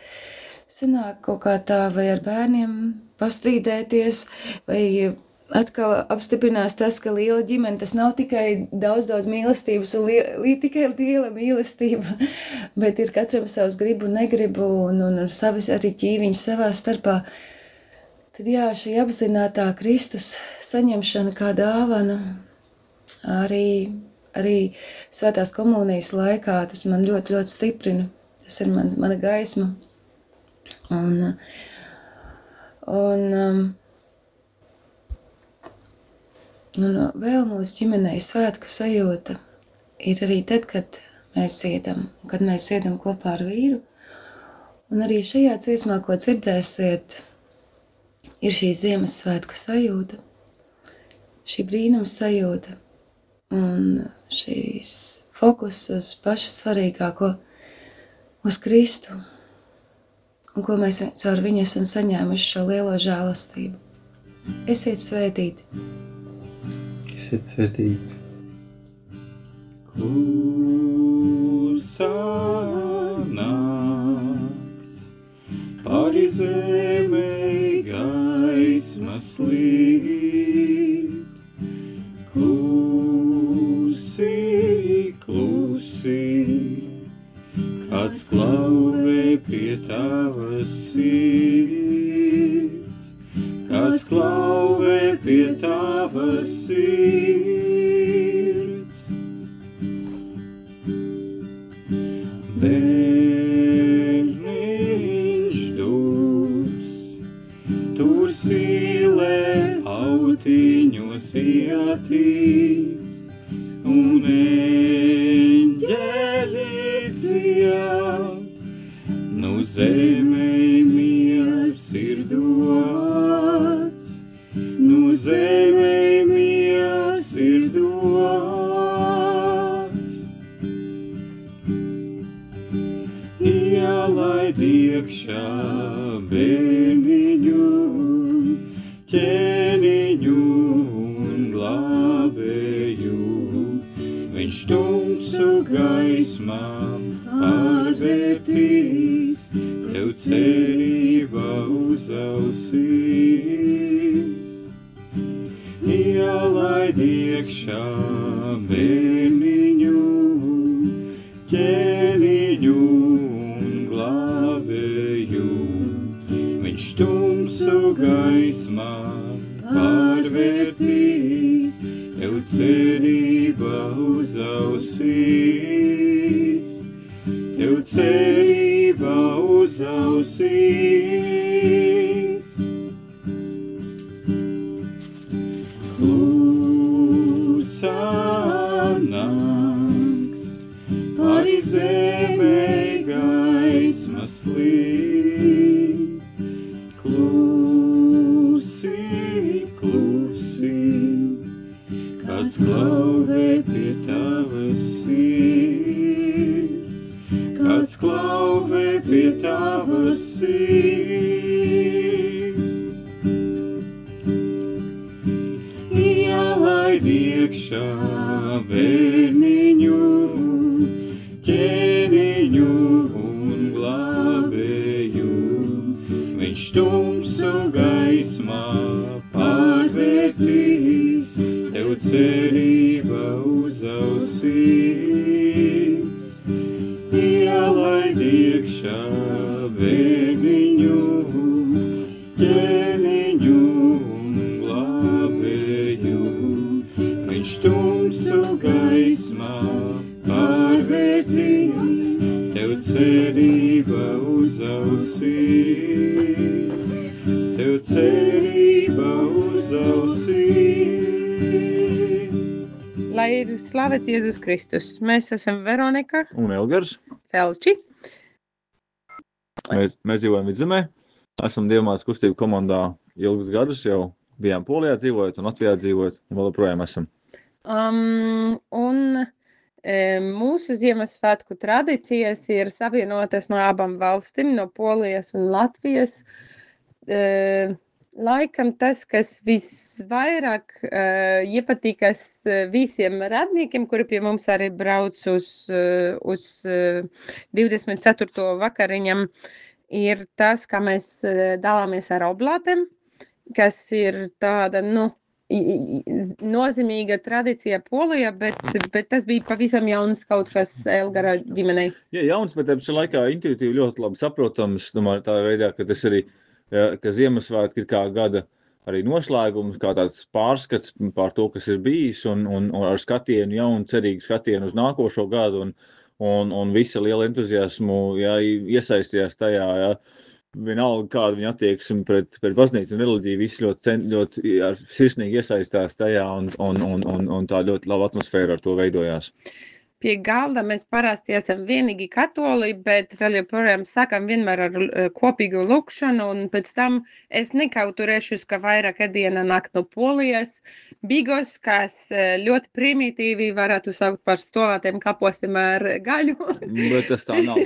sanāk kaut kā tā, vai ar bērniem pastrīdēties, vai atkal apstiprinās tas, ka liela ģimene tas nav tikai daudz, daudz mīlestības un li, li, tikai liela mīlestība, bet ir katram savs gribu un negribu un, un, un savas arī ķīviņš savā starpā. Tad jā, šī apzinātā Kristus saņemšana kā dāvana arī, arī svētās komunijas laikā, tas man ļoti, ļoti stiprina. Tas ir man, mana gaisma. Un, un um, Un vēl mūsu ģimenei svētku sajūta ir arī tad, kad mēs dziedam, kad mēs dziedam kopā ar vīru. Un arī šajā dziesmā, ko dzirdēsiet, ir šī Ziemassvētku sajūta, šī brīnuma sajūta un šīs fokus uz pašu svarīgāko, uz Kristu, un ko mēs caur viņu esam saņēmuši šo lielo žēlastību. Esiet svētīti! Esiet svētīti. Klusā nakts pāri zemei gaismas līd. Klusi, klusi, kāds klauvē pie tavas sirds, klauvē pie tavas sirds. Bērniņš dus, tur silē autiņos ietīs, un eņģeli dzied, nu zemē miers ir uzausīs, tev cerība uzausīs. Ķēniņu un glābēju, viņš tumsu gaismā pārvērtīs, tev cerība slavēts Jēzus Kristus. Mēs esam Veronika Un Elgars. Felči. Mēs, mēs dzīvojam vidzemē. Esam Dievmātes kustību komandā ilgus gadus. Jau bijām Polijā dzīvojot un Latvijā dzīvojot. Un vēl joprojām esam. Um, un e, mūsu Ziemassvētku tradīcijas ir savienotas no abām valstīm, no Polijas un Latvijas. E, laikam tas, kas visvairāk uh, iepatīkas uh, visiem radniekiem, kuri pie mums arī brauc uz, uh, uz uh, 24. vakariņam, ir tas, ka mēs dalāmies ar oblātēm, kas ir tāda, nu, nozīmīga tradīcija Polijā, bet, bet tas bija pavisam jauns kaut kas Elgara ģimenei. Jā, jauns, bet tāpat laikā intuitīvi ļoti labi saprotams. Domāju, tā veidā, ka tas arī, ja, ka Ziemassvētki ir kā gada arī noslēgums, kā tāds pārskats par to, kas ir bijis, un, un, un ar skatienu, jaunu, cerīgu skatienu uz nākošo gadu, un, un, un visa liela entuziasmu jā, iesaistījās tajā. Jā. Vienalga, kāda viņa attieksme pret, pret baznīcu un reliģiju, visi ļoti, cen, ļoti sirsnīgi iesaistās tajā, un, un, un, un, un tā ļoti laba atmosfēra ar to veidojās. Pie galda mēs parasti esam vienīgi katoļi, bet vēl joprojām sakam vienmēr ar eh, kopīgu lūkšanu, un pēc tam es nekauturēšos, ka vairāk diena nāk no Polijas, bigos, kas eh, ļoti primitīvi varētu saukt par stovātiem kapostiem ar gaļu. Bet tas tā nav.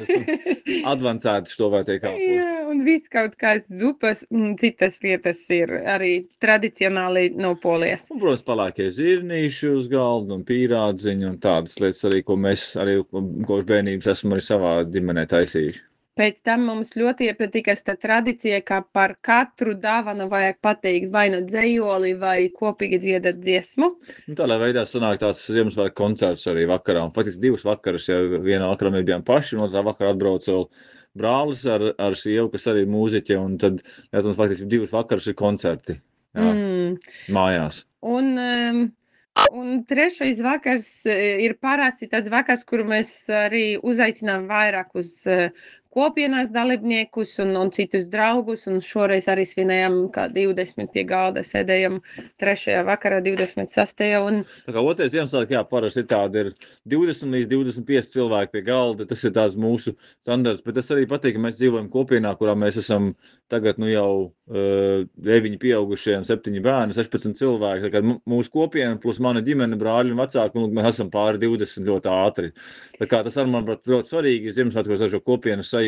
Advancēti stāvētie kāpos. Jā, un viss kaut kāds zupas un citas lietas ir arī tradicionāli no Polijas. Un, protams, palākie zirnīši uz galda un pīrādziņi un tādas lietas arī, ko mēs arī kopš bērnības esam arī savā ģimenē taisījuši. Pēc tam mums ļoti iepatika tā tradīcija, ka par katru dāvanu vajag pateikt vai nu dzējoli, vai kopīgi dziedāt dziesmu. Un tādā veidā sanāk tāds Ziemassvētku koncerts arī vakarā. Un patiesi divas vakaras, ja vienā vakarā mēs bijām paši, un otrā vakarā atbrauca vēl brālis ar, ar sievu, kas arī ir mūziķe, un tad, jā, mums faktiski divas vakaras ir koncerti. Jā, Mm. mājās. Un, um, un trešais vakars eh, ir parasti tāds vakars, kur mēs arī uzaicinām vairāk uz eh, kopienas dalībniekus un, un citus draugus. Un šoreiz arī svinējām, kā 20 pie galda sēdējām trešajā vakarā, 26. Un, Tā kā otrais Ziemassvētku, jā, parasti ir tāda ir 20 līdz 25 cilvēki pie galda. Tas ir tāds mūsu standarts, bet tas arī patīk, ka mēs dzīvojam kopienā, kurā mēs esam tagad nu jau uh, 9 pieaugušie un 7 bērni, 16 cilvēki. Tā kā mūsu kopiena plus mana ģimene, brāļi un vecāki, un mēs esam pāri 20 ļoti ātri. Tā kā tas arī man pat ļoti svarīgi ir Ziemassvētkos ar šo kopienas sajūtu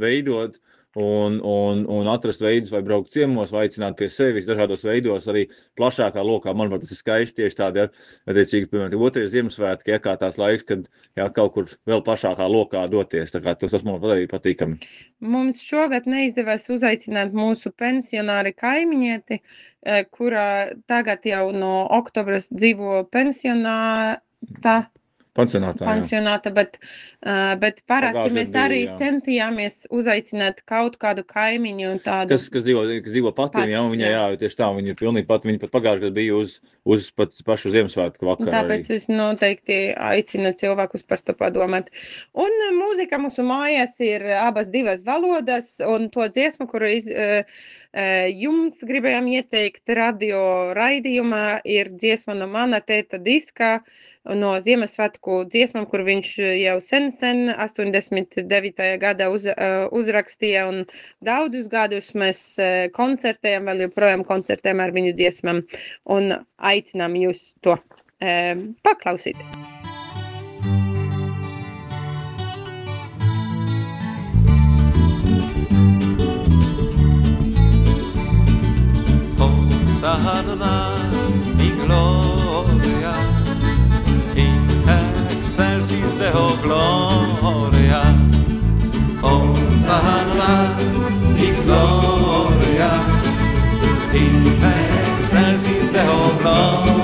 veidot un, un, un atrast veidus, vai braukt ciemos, vai aicināt pie sevis dažādos veidos, arī plašākā lokā. Manuprāt, tas ir skaisti tieši tādi, attiecīgi, piemēram, otrie Ziemassvētki, ja kā tās laiks, kad jā, kaut kur vēl plašākā lokā doties. Tā kā tas, tas man arī patīkami. Mums šogad neizdevās uzaicināt mūsu pensionāri kaimiņieti, eh, kurā tagad jau no oktobra dzīvo pensionāta Pansionātā, pansionāta, bet, uh, bet parasti mēs bija, arī jā. centījāmies uzaicināt kaut kādu kaimiņu tādu. Kas, kas dzīvo, kas dzīvo patiem, Pats, jā, viņa, jā. jā, tieši tā, viņa ir pilnīgi pat, viņa pat pagājušajā gadā bija uz, uz pat pašu Ziemassvētku vakaru. Tāpēc es noteikti aicinu cilvēkus par to padomāt. Un mūzika mūsu mājās ir abas divas valodas, un to dziesmu, kuru iz, uh, jums gribējām ieteikt radio raidījumā, ir dziesma no mana tēta diska, no Ziemassvētku dziesmām, kur viņš jau sen, sen 89. gadā uz, uzrakstīja, un daudzus gadus mēs koncertējam, vēl joprojām koncertējam ar viņu dziesmām, un aicinām jūs to paklausīt. Hosanna in gloria, in excelsis Deo gloria. Hosanna in gloria, in excelsis Deo gloria.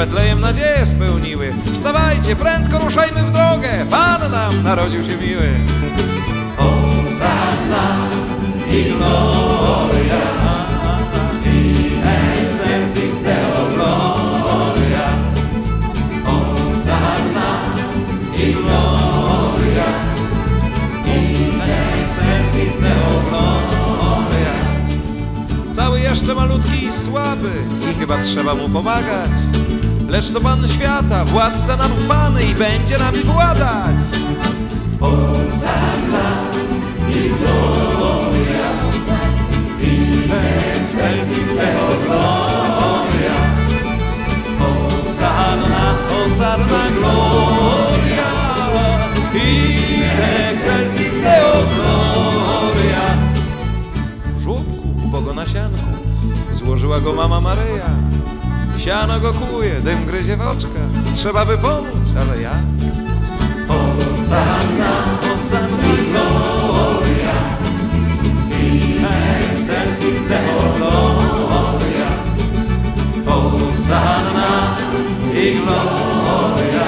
Betlejem nadzieje spełniły. Wstawajcie, prędko ruszajmy w drogę. Pan nam narodził się miły. Hosanna i gloria, in excelsis Deo gloria. Hosanna i gloria, in excelsis Deo gloria. Cały jeszcze malutki i słaby i chyba trzeba mu pomagać. Lecz to Pan świata, władca nam wpany i będzie nami władać. Hosanna i gloria, in excelsis Deo gloria. Hosanna, Hosanna gloria, in excelsis Deo gloria. W żłobku, ubogo na sianku, złożyła go mama Maryja. Siano go kłuje, dym gryzie w oczka, trzeba by pomóc, ale jak? Hosanna, Hosanna gloria, in excelsis Deo gloria. Hosanna i gloria,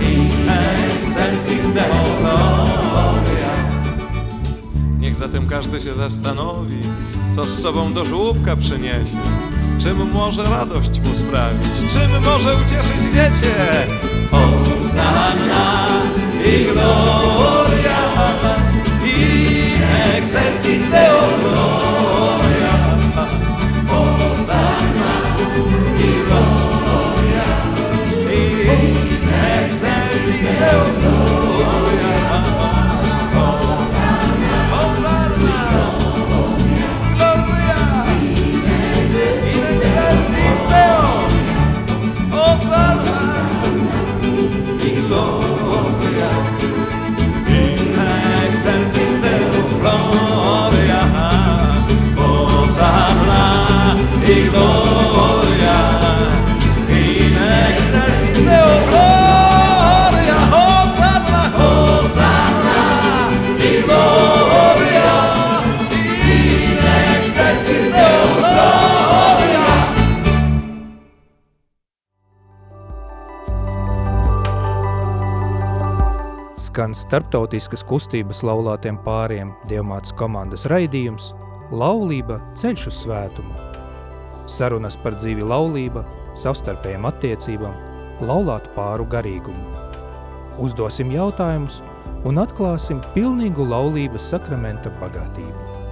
in excelsis Deo gloria. Niech zatem każdy się zastanowi, co z sobą do żłóbka przyniesie. Czym może radość mu sprawić, czym może ucieszyć dziecię. Hosanna i gloria, in excelsis Deo gloria. Hosanna i gloria, in excelsis Deo gloria. gloria, gozarla y gloria. Starptautiskas kustības laulātiem pāriem Dievmātes komandas raidījums Laulība ceļš uz svētumu. Sarunas par dzīvi laulība, savstarpējām attiecībām, laulātu pāru garīgumu. Uzdosim jautājumus un atklāsim pilnīgu laulības sakramenta bagātību.